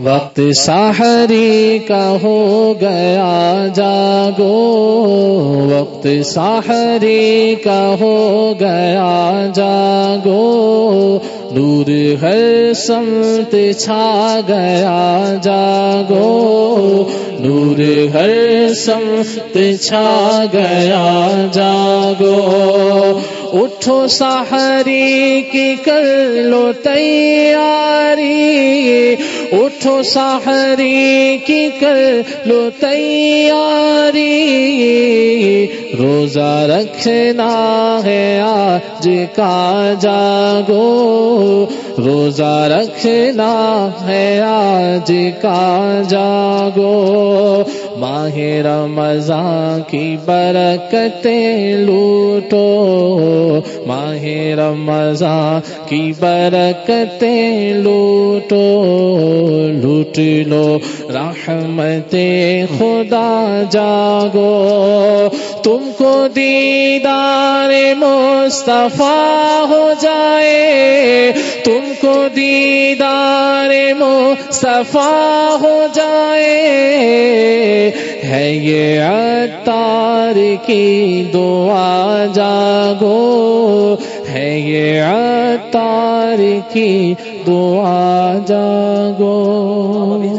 وقت ساحری کا ہو گیا جاگو۔ وقت ساحری کا ہو گیا جاگو۔ نور ہر سمت چھا گیا جاگو۔ نور ہر سمت چھا گیا جاگو۔ اٹھو سہری کی کر لو تیاری اٹھو سہری کی کر لو تیاری۔ روزہ رکھنا ہے آج کا جاگو۔ روزہ رکھنا ہے آج کا جاگو۔ ماہ رمضان کی برکتیں لوٹو۔ ماہ رمضان کی برکتیں لوٹو۔ لوٹ لو رحمت خدا جاگو۔ تم کو دیدار مصطفیٰ ہو جائے۔ تم کو دیدار مصطفیٰ ہو جائے۔ ہے یہ عطار کی دعا جاگو۔ ہے یہ عطار کی دعا جاگو۔